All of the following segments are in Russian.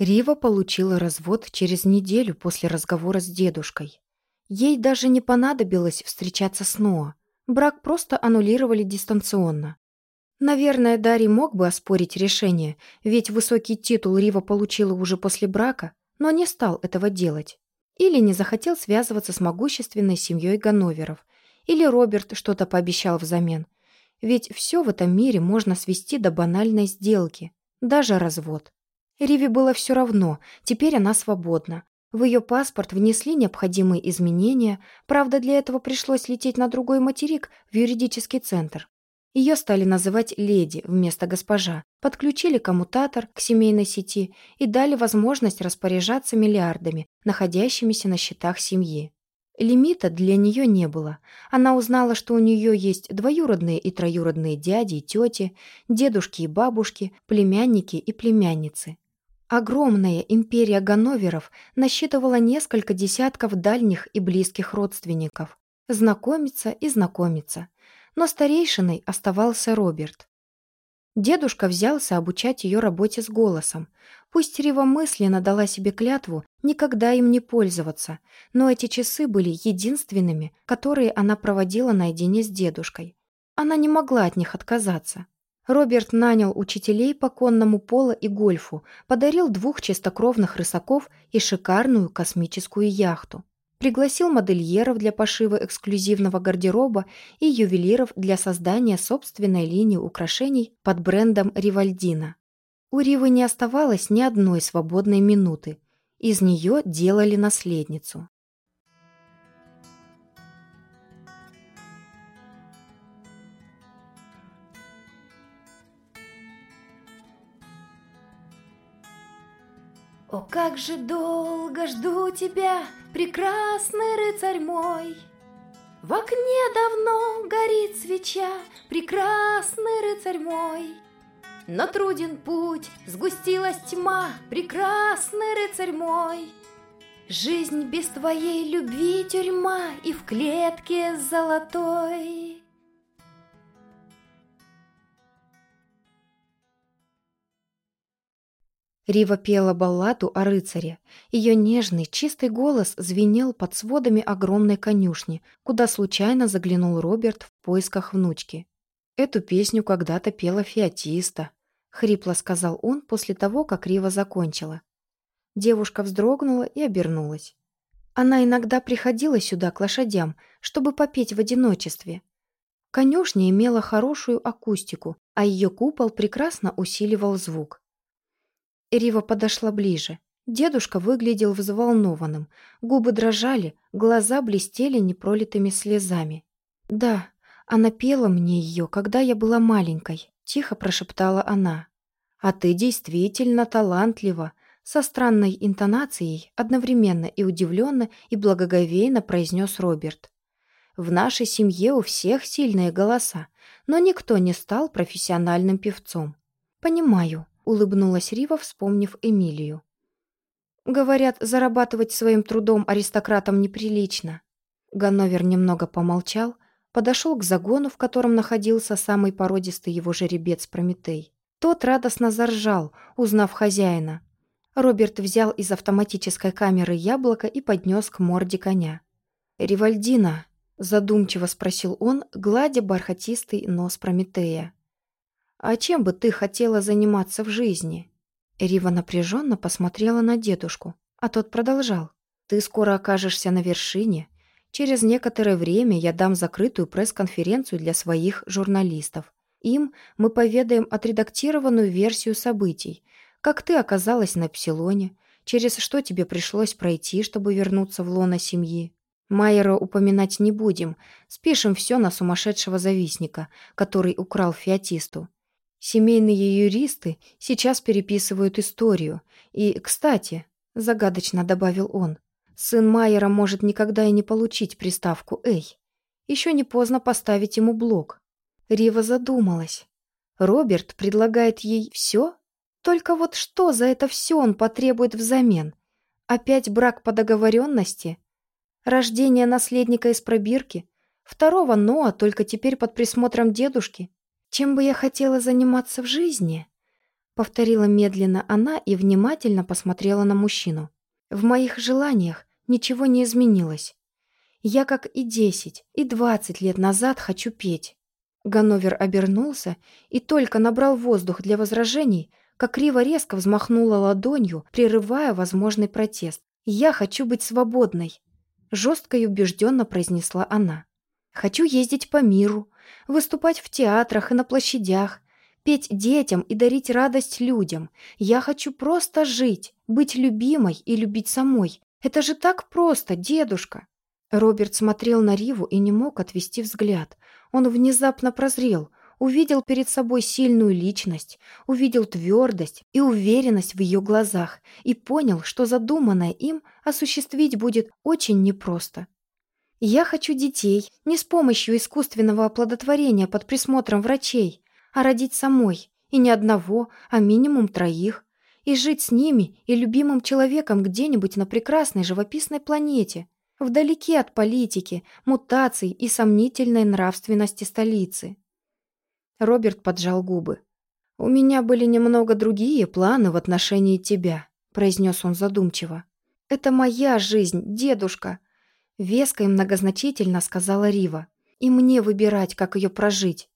Рива получила развод через неделю после разговора с дедушкой. Ей даже не понадобилось встречаться с Ноа. Брак просто аннулировали дистанционно. Наверное, Дарий мог бы оспорить решение, ведь высокий титул Рива получила уже после брака, но не стал этого делать. Или не захотел связываться с могущественной семьей Ганноверов, или Роберт что-то пообещал взамен. Ведь все в этом мире можно свести до банальной сделки, даже развод. Риве было все равно, теперь она свободна. В ее паспорт внесли необходимые изменения, правда, для этого пришлось лететь на другой материк в юридический центр. Ее стали называть «леди» вместо «госпожа», подключили коммутатор к семейной сети и дали возможность распоряжаться миллиардами, находящимися на счетах семьи. Лимита для нее не было. Она узнала, что у нее есть двоюродные и троюродные дяди и тети, дедушки и бабушки, племянники и племянницы. Огромная империя Ганноверов насчитывала несколько десятков дальних и близких родственников. Знакомиться и знакомиться. Но старейшиной оставался Роберт. Дедушка взялся обучать ее работе с голосом. Пусть Рива мысленно дала себе клятву никогда им не пользоваться, но эти часы были единственными, которые она проводила наедине с дедушкой. Она не могла от них отказаться. Роберт нанял учителей по конному поло и гольфу, подарил двух чистокровных рысаков и шикарную космическую яхту. Пригласил модельеров для пошива эксклюзивного гардероба и ювелиров для создания собственной линии украшений под брендом Ривальдина. У Ривы не оставалось ни одной свободной минуты. Из нее делали наследницу. О, как же долго жду тебя, прекрасный рыцарь мой! В окне давно горит свеча, прекрасный рыцарь мой! Но труден путь, сгустилась тьма, прекрасный рыцарь мой! Жизнь без твоей любви тюрьма и в клетке золотой. Рива пела балладу о рыцаре. Ее нежный, чистый голос звенел под сводами огромной конюшни, куда случайно заглянул Роберт в поисках внучки. «Эту песню когда-то пела фиатиста», — хрипло сказал он после того, как Рива закончила. Девушка вздрогнула и обернулась. Она иногда приходила сюда к лошадям, чтобы попеть в одиночестве. Конюшня имела хорошую акустику, а ее купол прекрасно усиливал звук. Рива подошла ближе. Дедушка выглядел взволнованным. Губы дрожали, глаза блестели непролитыми слезами. «Да, она пела мне ее, когда я была маленькой», — тихо прошептала она. «А ты действительно талантлива», — со странной интонацией одновременно и удивленно, и благоговейно произнес Роберт. «В нашей семье у всех сильные голоса, но никто не стал профессиональным певцом. Понимаю, улыбнулась Рива, вспомнив Эмилию. Говорят, зарабатывать своим трудом аристократам неприлично. Ганновер немного помолчал, подошел к загону, в котором находился самый породистый его жеребец Прометей. Тот радостно заржал, узнав хозяина. Роберт взял из автоматической камеры яблоко и поднес к морде коня. «Ривальдина», — задумчиво спросил он, гладя бархатистый нос Прометея. «А чем бы ты хотела заниматься в жизни?» Рива напряженно посмотрела на дедушку, а тот продолжал. «Ты скоро окажешься на вершине. Через некоторое время я дам закрытую пресс-конференцию для своих журналистов. Им мы поведаем отредактированную версию событий, как ты оказалась на Псилоне, через что тебе пришлось пройти, чтобы вернуться в лоно семьи. Майера упоминать не будем, спишем все на сумасшедшего завистника, который украл фиатисту. Семейные юристы сейчас переписывают историю. И, кстати, загадочно добавил он, сын Майера может никогда и не получить приставку «Эй». Еще не поздно поставить ему блок. Рива задумалась. Роберт предлагает ей все? Только вот что за это все он потребует взамен? Опять брак по договоренности? Рождение наследника из пробирки? Второго Ноа только теперь под присмотром дедушки? Чем бы я хотела заниматься в жизни? повторила медленно она и внимательно посмотрела на мужчину. В моих желаниях ничего не изменилось. Я, как и десять, и двадцать лет назад, хочу петь. Ганновер обернулся и только набрал воздух для возражений, как Рива резко взмахнула ладонью, прерывая возможный протест. «Я хочу быть свободной», — жестко и убежденно произнесла она. «Хочу ездить по миру, выступать в театрах и на площадях, петь детям и дарить радость людям. Я хочу просто жить, быть любимой и любить самой. Это же так просто, дедушка!» Роберт смотрел на Риву и не мог отвести взгляд. Он внезапно прозрел, увидел перед собой сильную личность, увидел твердость и уверенность в ее глазах и понял, что задуманное им осуществить будет очень непросто. «Я хочу детей не с помощью искусственного оплодотворения под присмотром врачей, а родить самой, и не одного, а минимум троих, и жить с ними и любимым человеком где-нибудь на прекрасной живописной планете, вдалеке от политики, мутаций и сомнительной нравственности столицы. Роберт поджал губы. «У меня были немного другие планы в отношении тебя», — произнес он задумчиво. «Это моя жизнь, дедушка», — веско и многозначительно сказала Рива. «И мне выбирать, как ее прожить.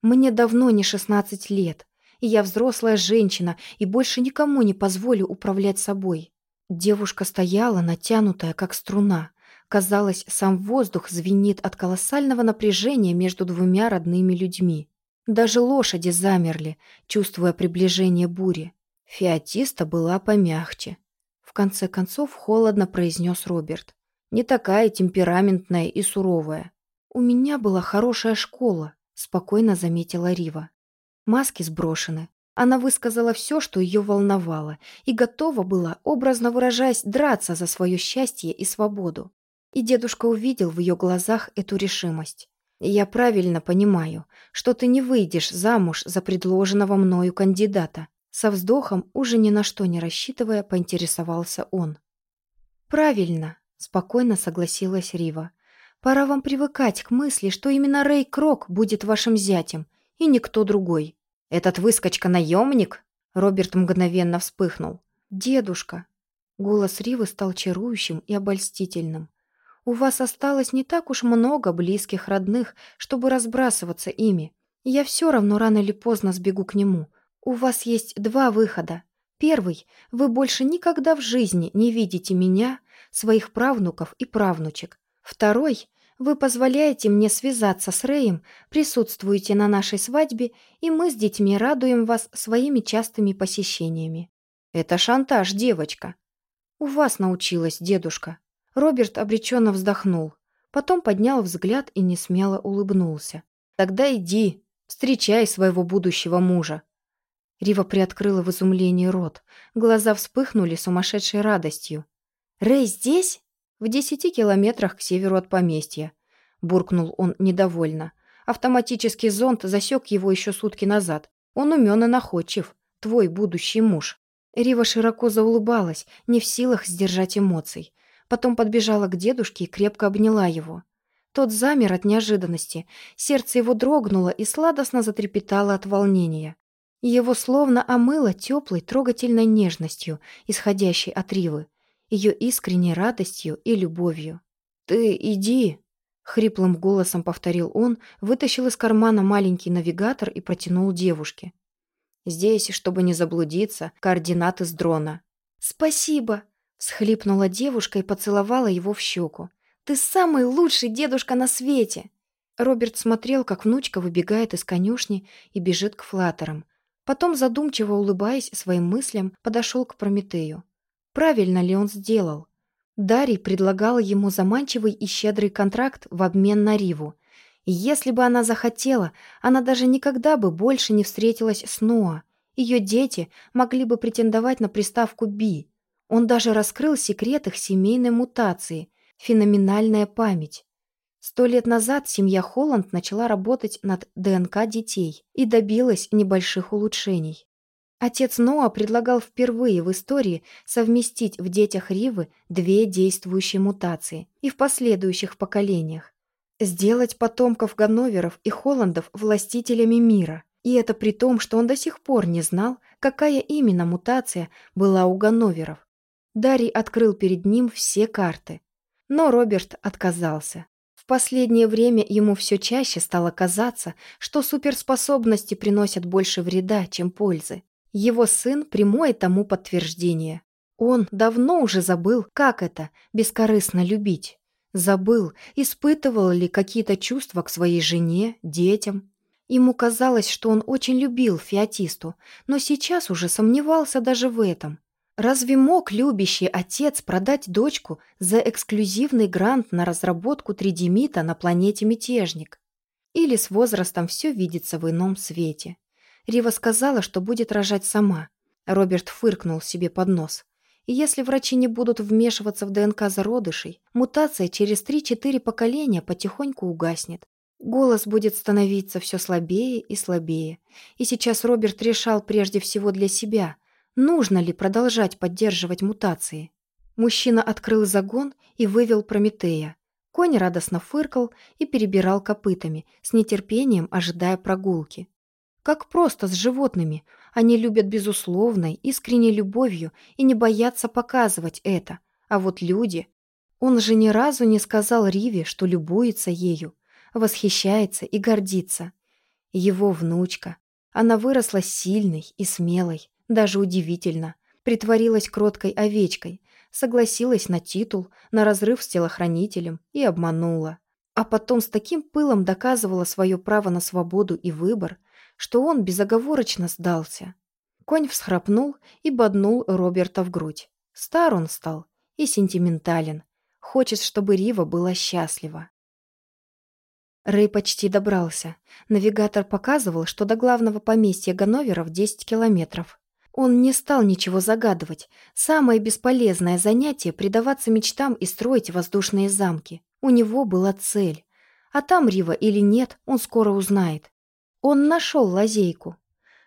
Мне давно не шестнадцать лет, и я взрослая женщина, и больше никому не позволю управлять собой». Девушка стояла, натянутая, как струна. Казалось, сам воздух звенит от колоссального напряжения между двумя родными людьми. Даже лошади замерли, чувствуя приближение бури. Феотиста была помягче. В конце концов холодно произнес Роберт. Не такая темпераментная и суровая. «У меня была хорошая школа», — спокойно заметила Рива. Маски сброшены. Она высказала все, что ее волновало, и готова была, образно выражаясь, драться за свое счастье и свободу. И дедушка увидел в ее глазах эту решимость. «Я правильно понимаю, что ты не выйдешь замуж за предложенного мною кандидата», со вздохом, уже ни на что не рассчитывая, поинтересовался он. «Правильно», — спокойно согласилась Рива. «Пора вам привыкать к мысли, что именно Рэй Крок будет вашим зятем, и никто другой». «Этот выскочка-наемник?» Роберт мгновенно вспыхнул. «Дедушка». Голос Ривы стал чарующим и обольстительным. У вас осталось не так уж много близких родных, чтобы разбрасываться ими. Я все равно рано или поздно сбегу к нему. У вас есть два выхода. Первый – вы больше никогда в жизни не видите меня, своих правнуков и правнучек. Второй – вы позволяете мне связаться с Рэем, присутствуете на нашей свадьбе, и мы с детьми радуем вас своими частыми посещениями. Это шантаж, девочка. У вас научилась, дедушка. Роберт обреченно вздохнул, потом поднял взгляд и несмело улыбнулся. «Тогда иди, встречай своего будущего мужа». Рива приоткрыла в изумлении рот. Глаза вспыхнули сумасшедшей радостью. «Рэй здесь?» «В десяти километрах к северу от поместья», — буркнул он недовольно. Автоматический зонд засек его еще сутки назад. Он умен и находчив. Твой будущий муж. Рива широко заулыбалась, не в силах сдержать эмоций. Потом подбежала к дедушке и крепко обняла его. Тот замер от неожиданности, сердце его дрогнуло и сладостно затрепетало от волнения. Его словно омыло теплой, трогательной нежностью, исходящей от Ривы, ее искренней радостью и любовью. «Ты иди!» — хриплым голосом повторил он, вытащил из кармана маленький навигатор и протянул девушке. «Здесь, чтобы не заблудиться, координаты с дрона». «Спасибо!» Схлипнула девушка и поцеловала его в щеку. «Ты самый лучший дедушка на свете!» Роберт смотрел, как внучка выбегает из конюшни и бежит к флаттерам. Потом, задумчиво улыбаясь своим мыслям, подошел к Прометею. Правильно ли он сделал? Дарий предлагала ему заманчивый и щедрый контракт в обмен на Риву. И если бы она захотела, она даже никогда бы больше не встретилась с Ноа. Ее дети могли бы претендовать на приставку «Би», он даже раскрыл секрет их семейной мутации – феноменальная память. Сто лет назад семья Холланд начала работать над ДНК детей и добилась небольших улучшений. Отец Ноа предлагал впервые в истории совместить в детях Ривы две действующие мутации и в последующих поколениях. Сделать потомков Ганноверов и Холландов властителями мира И это при том, что он до сих пор не знал, какая именно мутация была у Ганноверов. Дарий открыл перед ним все карты. Но Роберт отказался. В последнее время ему все чаще стало казаться, что суперспособности приносят больше вреда, чем пользы. Его сын – прямое тому подтверждение. Он давно уже забыл, как это – бескорыстно любить. Забыл, испытывал ли какие-то чувства к своей жене, детям. Ему казалось, что он очень любил Феотисту, но сейчас уже сомневался даже в этом. Разве мог любящий отец продать дочку за эксклюзивный грант на разработку тридимита на планете Мятежник? Или с возрастом все видится в ином свете? Рива сказала, что будет рожать сама. Роберт фыркнул себе под нос. И если врачи не будут вмешиваться в ДНК зародышей, мутация через 3-4 поколения потихоньку угаснет. Голос будет становиться все слабее и слабее. И сейчас Роберт решал прежде всего для себя, нужно ли продолжать поддерживать мутации. Мужчина открыл загон и вывел Прометея. Конь радостно фыркал и перебирал копытами, с нетерпением ожидая прогулки. Как просто с животными. Они любят безусловной, искренней любовью и не боятся показывать это. А вот люди... Он же ни разу не сказал Риве, что любуется ею, восхищается и гордится. Его внучка. Она выросла сильной и смелой, даже удивительно. Притворилась кроткой овечкой, согласилась на титул, на разрыв с телохранителем и обманула. А потом с таким пылом доказывала свое право на свободу и выбор, что он безоговорочно сдался. Конь всхрапнул и боднул Роберта в грудь. Стар он стал и сентиментален. Хочет, чтобы Рива была счастлива. Рэй почти добрался. Навигатор показывал, что до главного поместья Ганноверов 10 километров. Он не стал ничего загадывать. Самое бесполезное занятие – предаваться мечтам и строить воздушные замки. У него была цель. А там Рива или нет, он скоро узнает. Он нашел лазейку.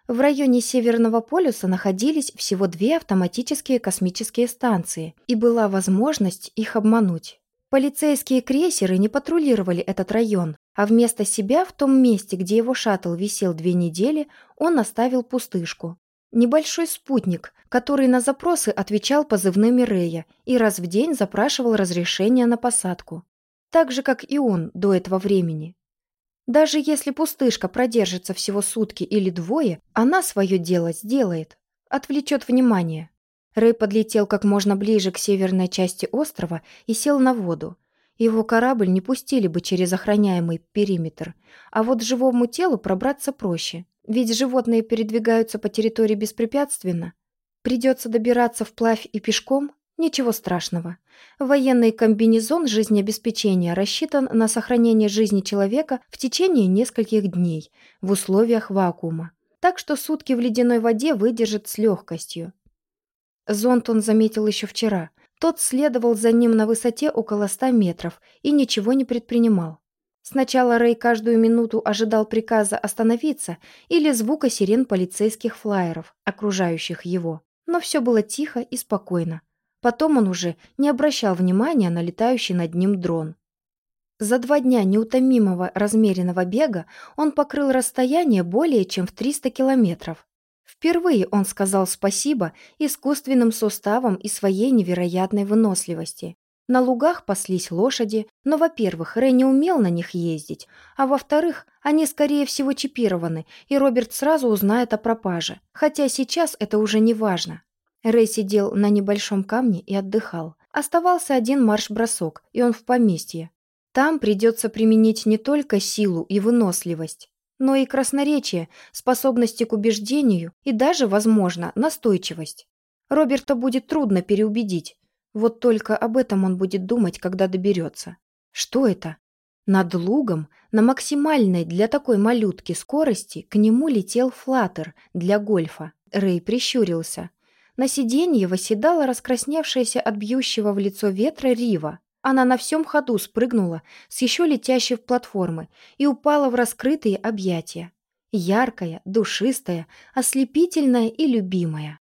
В районе Северного полюса находились всего две автоматические космические станции, и была возможность их обмануть. Полицейские крейсеры не патрулировали этот район, а вместо себя в том месте, где его шаттл висел две недели, он оставил пустышку. Небольшой спутник, который на запросы отвечал позывными Рея и раз в день запрашивал разрешение на посадку. Так же, как и он до этого времени. Даже если пустышка продержится всего сутки или двое, она свое дело сделает, отвлечет внимание. Рэй подлетел как можно ближе к северной части острова и сел на воду. Его корабль не пустили бы через охраняемый периметр, а вот живому телу пробраться проще, ведь животные передвигаются по территории беспрепятственно. Придется добираться вплавь и пешком, Ничего страшного. Военный комбинезон жизнеобеспечения рассчитан на сохранение жизни человека в течение нескольких дней в условиях вакуума. Так что сутки в ледяной воде выдержит с легкостью. Зонт он заметил еще вчера. Тот следовал за ним на высоте около 100 метров и ничего не предпринимал. Сначала Рэй каждую минуту ожидал приказа остановиться или звука сирен полицейских флайеров, окружающих его. Но все было тихо и спокойно. Потом он уже не обращал внимания на летающий над ним дрон. За два дня неутомимого размеренного бега он покрыл расстояние более чем в 300 километров. Впервые он сказал спасибо искусственным суставам и своей невероятной выносливости. На лугах паслись лошади, но, во-первых, Рэй не умел на них ездить, а во-вторых, они, скорее всего, чипированы, и Роберт сразу узнает о пропаже, хотя сейчас это уже не важно. Рэй сидел на небольшом камне и отдыхал. Оставался один марш-бросок, и он в поместье. Там придется применить не только силу и выносливость, но и красноречие, способности к убеждению и даже, возможно, настойчивость. Роберта будет трудно переубедить. Вот только об этом он будет думать, когда доберется. Что это? Над лугом, на максимальной для такой малютки скорости, к нему летел флаттер для гольфа. Рэй прищурился. На сиденье восседала раскрасневшаяся от бьющего в лицо ветра Рива. Она на всем ходу спрыгнула с еще летящей в платформы и упала в раскрытые объятия. Яркая, душистая, ослепительная и любимая.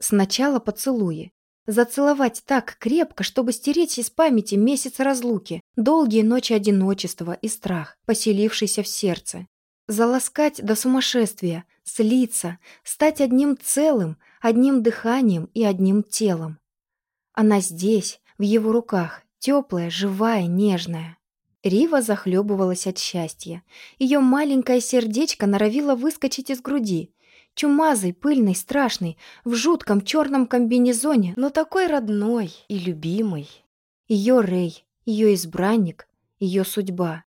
Сначала поцелуи. Зацеловать так крепко, чтобы стереть из памяти месяц разлуки, долгие ночи одиночества и страх, поселившийся в сердце. Заласкать до сумасшествия, слиться, стать одним целым, одним дыханием и одним телом. Она здесь, в его руках, теплая, живая, нежная. Рива захлебывалась от счастья. Ее маленькое сердечко норовило выскочить из груди. Чумазый, пыльный, страшный, в жутком черном комбинезоне, но такой родной и любимый. Ее Рэй, ее избранник, ее судьба.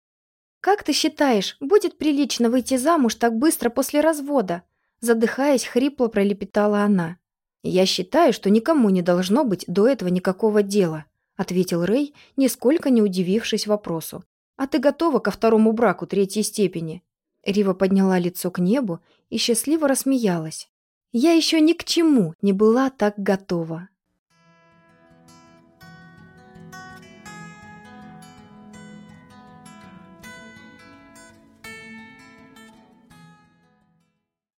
«Как ты считаешь, будет прилично выйти замуж так быстро после развода?» Задыхаясь, хрипло пролепетала она. «Я считаю, что никому не должно быть до этого никакого дела», ответил Рэй, нисколько не удивившись вопросу. «А ты готова ко второму браку третьей степени?» Рива подняла лицо к небу и счастливо рассмеялась. «Я еще ни к чему не была так готова».